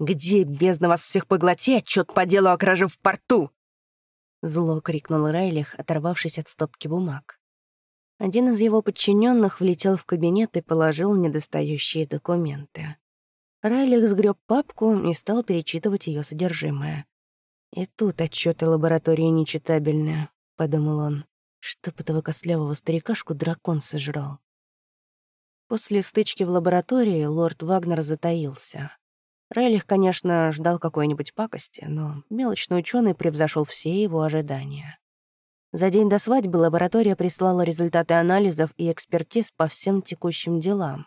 Где, бездна вас всех поглоти, отчет по делу о краже в порту?» Зло крикнул Райлих, оторвавшись от стопки бумаг. Один из его подчиненных влетел в кабинет и положил недостающие документы. Райлих сгреб папку и стал перечитывать ее содержимое. «И тут отчеты лаборатории нечитабельные», — подумал он. «Чтоб этого костлявого старикашку дракон сожрал». После стычки в лаборатории лорд Вагнер затаился. Райлих, конечно, ждал какой-нибудь пакости, но мелочный ученый превзошел все его ожидания. За день до свадьбы лаборатория прислала результаты анализов и экспертиз по всем текущим делам.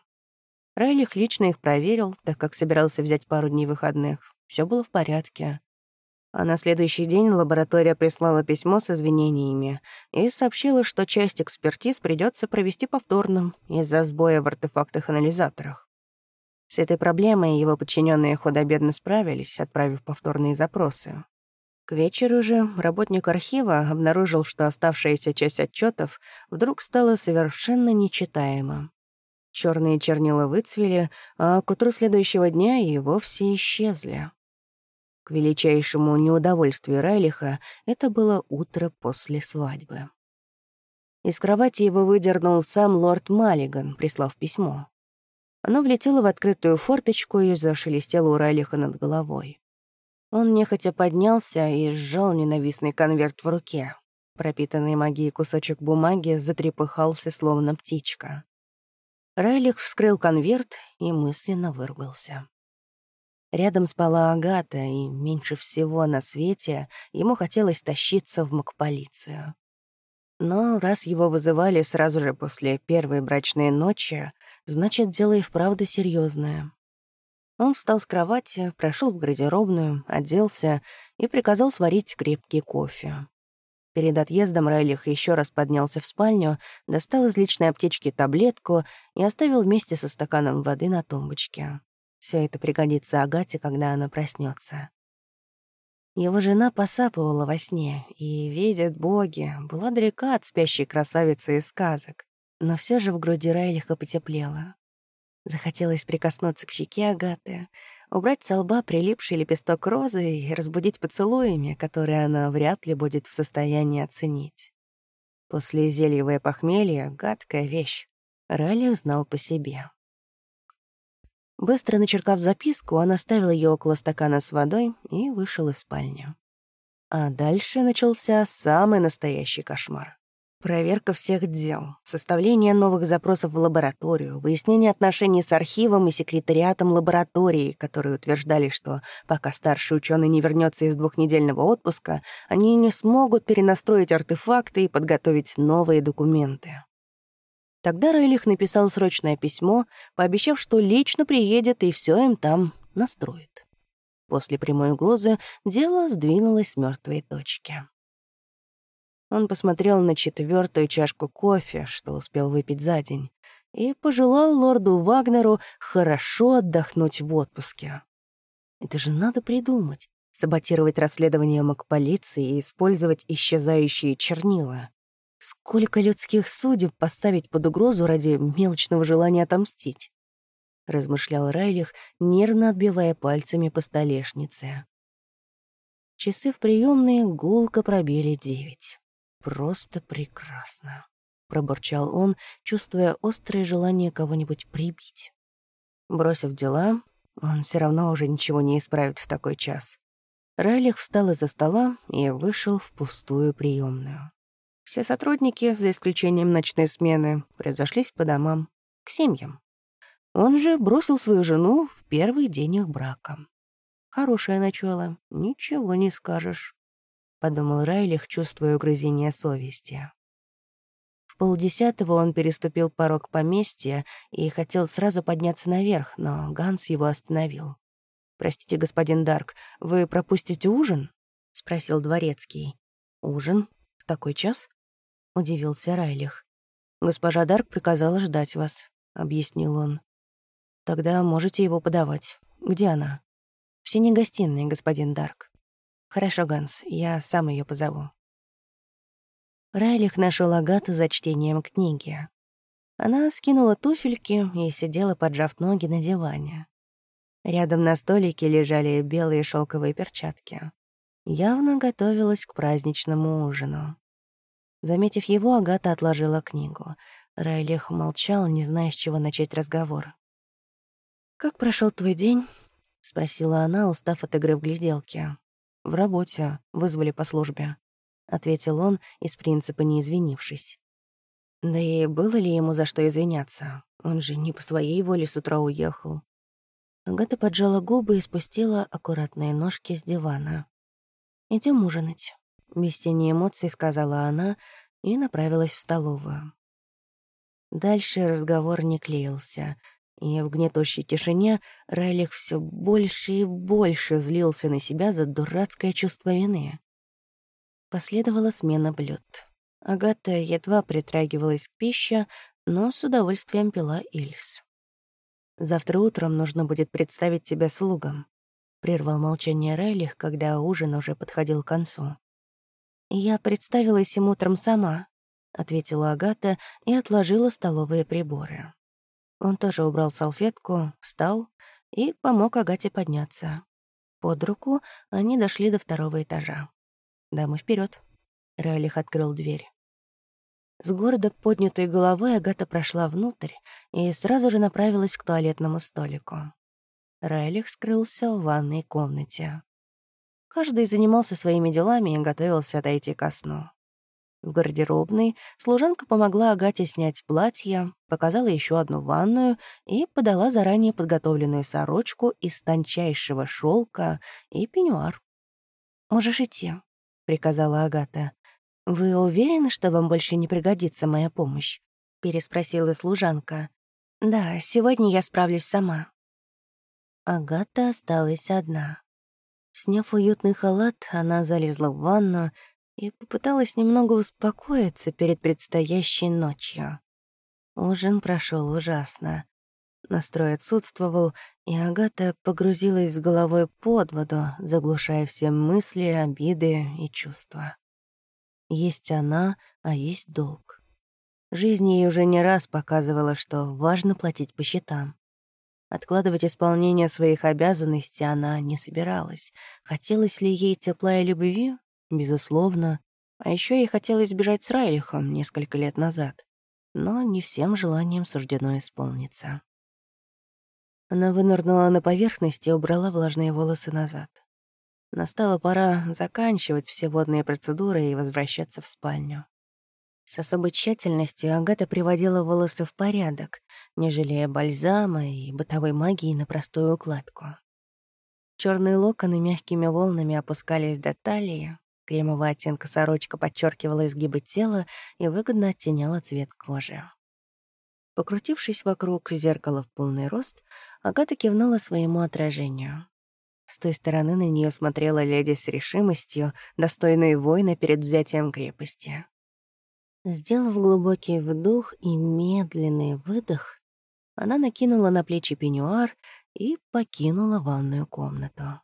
Райлих лично их проверил, так как собирался взять пару дней выходных. Все было в порядке. А на следующий день лаборатория прислала письмо с извинениями и сообщила, что часть экспертиз придется провести повторно из-за сбоя в артефактах-анализаторах. С этой проблемой его подчиненные худо-бедно справились, отправив повторные запросы. К вечеру же работник архива обнаружил, что оставшаяся часть отчетов вдруг стала совершенно нечитаема. Черные чернила выцвели, а к утру следующего дня и вовсе исчезли. К величайшему неудовольствию Райлиха это было утро после свадьбы. Из кровати его выдернул сам лорд Маллиган, прислав письмо. Оно влетело в открытую форточку и зашелестело у Райлиха над головой. Он нехотя поднялся и сжал ненавистный конверт в руке. Пропитанный магией кусочек бумаги затрепыхался, словно птичка. Райлих вскрыл конверт и мысленно выругался. Рядом спала Агата, и меньше всего на свете ему хотелось тащиться в МакПолицию. Но раз его вызывали сразу же после первой брачной ночи, значит, дело и вправду серьезное. Он встал с кровати, прошел в гардеробную, оделся и приказал сварить крепкий кофе. Перед отъездом Райлих еще раз поднялся в спальню, достал из личной аптечки таблетку и оставил вместе со стаканом воды на тумбочке. Все это пригодится Агате, когда она проснется. Его жена посапывала во сне и, видят боги, была далека от спящей красавицы из сказок но все же в груди Райлиха потеплело. Захотелось прикоснуться к щеке Агаты, убрать со лба прилипший лепесток розы и разбудить поцелуями, которые она вряд ли будет в состоянии оценить. После зельевое похмелье — гадкая вещь. Райлих знал по себе. Быстро начеркав записку, он оставил ее около стакана с водой и вышел из спальни. А дальше начался самый настоящий кошмар. Проверка всех дел, составление новых запросов в лабораторию, выяснение отношений с архивом и секретариатом лаборатории, которые утверждали, что пока старший ученый не вернется из двухнедельного отпуска, они не смогут перенастроить артефакты и подготовить новые документы. Тогда Рейлих написал срочное письмо, пообещав, что лично приедет и все им там настроит. После прямой угрозы дело сдвинулось с мертвой точки. Он посмотрел на четвертую чашку кофе, что успел выпить за день, и пожелал лорду Вагнеру хорошо отдохнуть в отпуске. Это же надо придумать. Саботировать расследование МакПолиции и использовать исчезающие чернила. Сколько людских судеб поставить под угрозу ради мелочного желания отомстить? Размышлял Райлих, нервно отбивая пальцами по столешнице. Часы в приемные гулко пробили девять просто прекрасно», — пробурчал он, чувствуя острое желание кого-нибудь прибить. Бросив дела, он все равно уже ничего не исправит в такой час. Райлих встал из-за стола и вышел в пустую приемную. Все сотрудники, за исключением ночной смены, разошлись по домам, к семьям. Он же бросил свою жену в первый день их брака. Хорошее начало, ничего не скажешь подумал Райлих, чувствуя угрызение совести. В полдесятого он переступил порог поместья и хотел сразу подняться наверх, но Ганс его остановил. «Простите, господин Дарк, вы пропустите ужин?» — спросил дворецкий. «Ужин? В такой час?» — удивился Райлих. «Госпожа Дарк приказала ждать вас», — объяснил он. «Тогда можете его подавать. Где она?» «В синей гостиной, господин Дарк». «Хорошо, Ганс, я сам ее позову». Райлих нашел Агату за чтением книги. Она скинула туфельки и сидела, поджав ноги на диване. Рядом на столике лежали белые шелковые перчатки. Явно готовилась к праздничному ужину. Заметив его, Агата отложила книгу. Райлих молчал, не зная, с чего начать разговор. «Как прошел твой день?» — спросила она, устав от игры в гляделки. «В работе. Вызвали по службе», — ответил он, из принципа не извинившись. Да и было ли ему за что извиняться? Он же не по своей воле с утра уехал. Агата поджала губы и спустила аккуратные ножки с дивана. Идем ужинать», — без тени эмоций сказала она и направилась в столовую. Дальше разговор не клеился, и в гнетущей тишине Райлих все больше и больше злился на себя за дурацкое чувство вины. Последовала смена блюд. Агата едва притрагивалась к пище, но с удовольствием пила Ильс. Завтра утром нужно будет представить тебя слугам», — прервал молчание Райлих, когда ужин уже подходил к концу. «Я представилась им утром сама», — ответила Агата и отложила столовые приборы. Он тоже убрал салфетку, встал и помог Агате подняться. Под руку они дошли до второго этажа. «Дамы, вперед! Райлих открыл дверь. С гордо поднятой головой Агата прошла внутрь и сразу же направилась к туалетному столику. Райлих скрылся в ванной комнате. Каждый занимался своими делами и готовился отойти ко сну. В гардеробной служанка помогла Агате снять платье, показала еще одну ванную и подала заранее подготовленную сорочку из тончайшего шелка и пеньюар. «Можешь идти», — приказала Агата. «Вы уверены, что вам больше не пригодится моя помощь?» — переспросила служанка. «Да, сегодня я справлюсь сама». Агата осталась одна. Сняв уютный халат, она залезла в ванну и попыталась немного успокоиться перед предстоящей ночью. Ужин прошел ужасно. Настрой отсутствовал, и Агата погрузилась с головой под воду, заглушая все мысли, обиды и чувства. Есть она, а есть долг. Жизнь ей уже не раз показывала, что важно платить по счетам. Откладывать исполнение своих обязанностей она не собиралась. Хотелось ли ей тепла и любви? Безусловно. А еще ей хотелось бежать с Райлихом несколько лет назад. Но не всем желанием суждено исполниться. Она вынырнула на поверхность и убрала влажные волосы назад. Настала пора заканчивать все водные процедуры и возвращаться в спальню. С особой тщательностью Агата приводила волосы в порядок, не жалея бальзама и бытовой магии на простую укладку. Черные локоны мягкими волнами опускались до талии, кремового оттенка сорочка подчеркивала изгибы тела и выгодно оттеняла цвет кожи. Покрутившись вокруг зеркала в полный рост, Агата кивнула своему отражению. С той стороны на нее смотрела леди с решимостью, достойной воина перед взятием крепости. Сделав глубокий вдох и медленный выдох, она накинула на плечи пеньюар и покинула ванную комнату.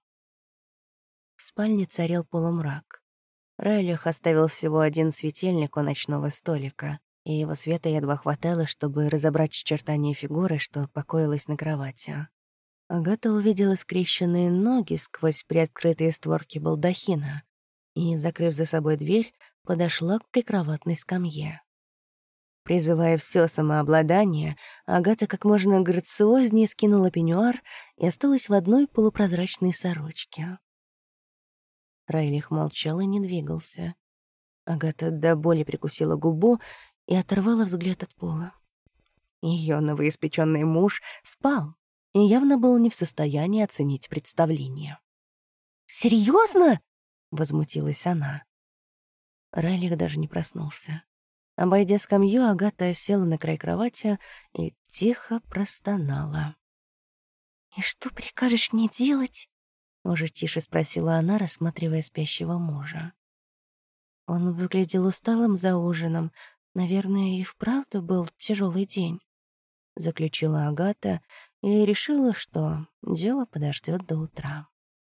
В спальне царил полумрак. Райлих оставил всего один светильник у ночного столика, и его света едва хватало, чтобы разобрать очертания фигуры, что покоилась на кровати. Агата увидела скрещенные ноги сквозь приоткрытые створки балдахина и, закрыв за собой дверь, подошла к прикроватной скамье. Призывая все самообладание, Агата как можно грациознее скинула пеньюар и осталась в одной полупрозрачной сорочке. Райлих молчал и не двигался. Агата до боли прикусила губу и оторвала взгляд от пола. Ее новоиспеченный муж спал, и явно был не в состоянии оценить представление. «Серьезно?» — возмутилась она. Райлих даже не проснулся. Обойдя скамью, Агата села на край кровати и тихо простонала. «И что прикажешь мне делать?» — уже тише спросила она, рассматривая спящего мужа. Он выглядел усталым за ужином. Наверное, и вправду был тяжелый день. Заключила Агата и решила, что дело подождет до утра.